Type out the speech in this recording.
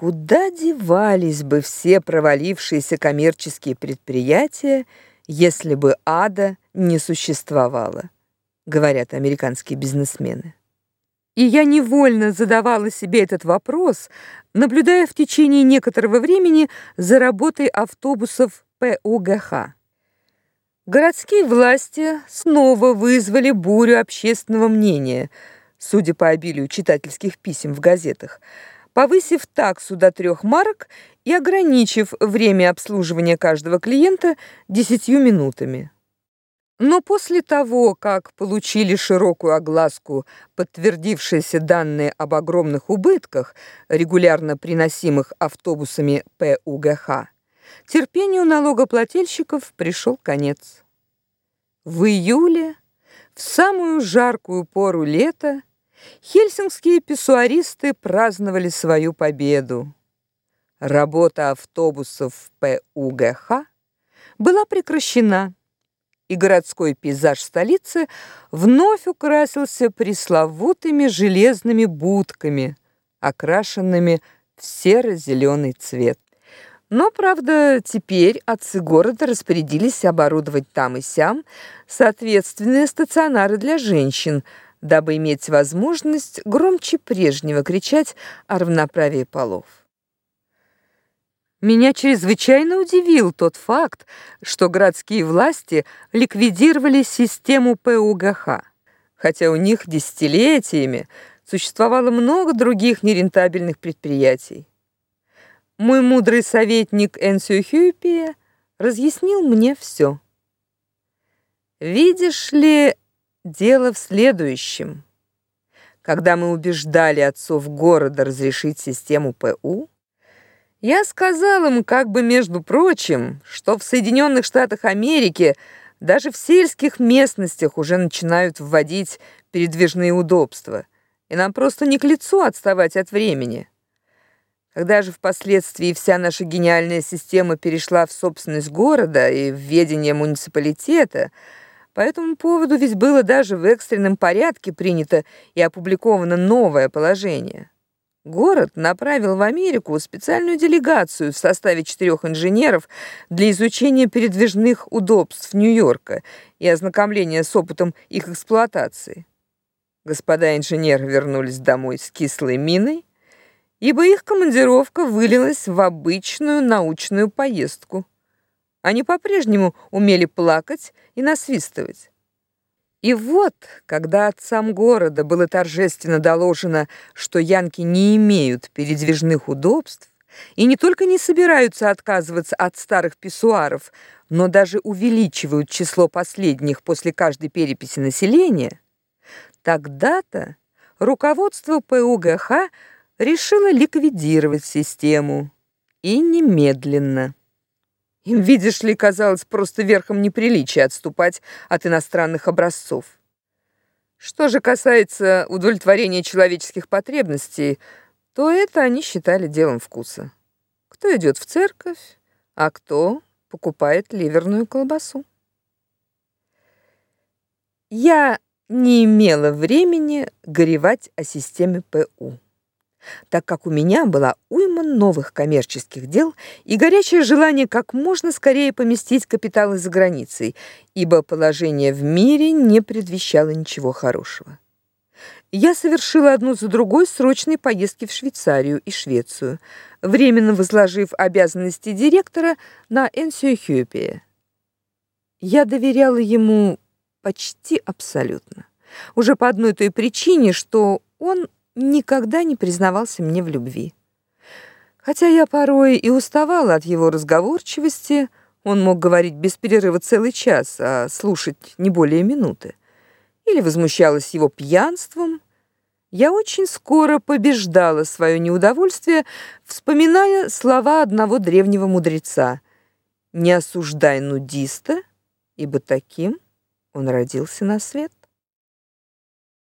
Куда девались бы все провалившиеся коммерческие предприятия, если бы ада не существовало, говорят американские бизнесмены. И я невольно задавала себе этот вопрос, наблюдая в течение некоторого времени за работой автобусов ПУГХ. Городские власти снова вызвали бурю общественного мнения, судя по обилию читательских писем в газетах – повысив таксу до трех марок и ограничив время обслуживания каждого клиента десятью минутами. Но после того, как получили широкую огласку подтвердившиеся данные об огромных убытках, регулярно приносимых автобусами ПУГХ, терпению налогоплательщиков пришел конец. В июле, в самую жаркую пору лета, Хельсинские писсуаристы праздновали свою победу. Работа автобусов ПУГХ была прекращена, и городской пейзаж столицы вновь украсился пресловутыми железными будками, окрашенными в серо зеленый цвет. Но, правда, теперь отцы города распорядились оборудовать там и сям соответственные стационары для женщин – дабы иметь возможность громче прежнего кричать о равноправии полов. Меня чрезвычайно удивил тот факт, что городские власти ликвидировали систему ПУГХ, хотя у них десятилетиями существовало много других нерентабельных предприятий. Мой мудрый советник Энсю Хюпи разъяснил мне все. Видишь ли, Дело в следующем. Когда мы убеждали отцов города разрешить систему ПУ, я сказал им, как бы между прочим, что в Соединенных Штатах Америки даже в сельских местностях уже начинают вводить передвижные удобства, и нам просто не к лицу отставать от времени. Когда же впоследствии вся наша гениальная система перешла в собственность города и в ведение муниципалитета, по этому поводу ведь было даже в экстренном порядке принято и опубликовано новое положение. Город направил в Америку специальную делегацию в составе четырех инженеров для изучения передвижных удобств Нью-Йорка и ознакомления с опытом их эксплуатации. Господа инженеры вернулись домой с кислой миной, ибо их командировка вылилась в обычную научную поездку. Они по-прежнему умели плакать и насвистывать. И вот, когда отцам города было торжественно доложено, что янки не имеют передвижных удобств и не только не собираются отказываться от старых писсуаров, но даже увеличивают число последних после каждой переписи населения, тогда-то руководство ПУГХ решило ликвидировать систему и немедленно. Им, видишь ли, казалось просто верхом неприличия отступать от иностранных образцов. Что же касается удовлетворения человеческих потребностей, то это они считали делом вкуса. Кто идет в церковь, а кто покупает ливерную колбасу. Я не имела времени горевать о системе ПУ так как у меня была уйма новых коммерческих дел и горячее желание как можно скорее поместить капиталы за границей, ибо положение в мире не предвещало ничего хорошего. Я совершила одну за другой срочные поездки в Швейцарию и Швецию, временно возложив обязанности директора на Энсио Хюпе. Я доверяла ему почти абсолютно. Уже по одной той причине, что он никогда не признавался мне в любви. Хотя я порой и уставала от его разговорчивости, он мог говорить без перерыва целый час, а слушать не более минуты. Или возмущалась его пьянством. Я очень скоро побеждала свое неудовольствие, вспоминая слова одного древнего мудреца: "Не осуждай нудиста, ибо таким он родился на свет".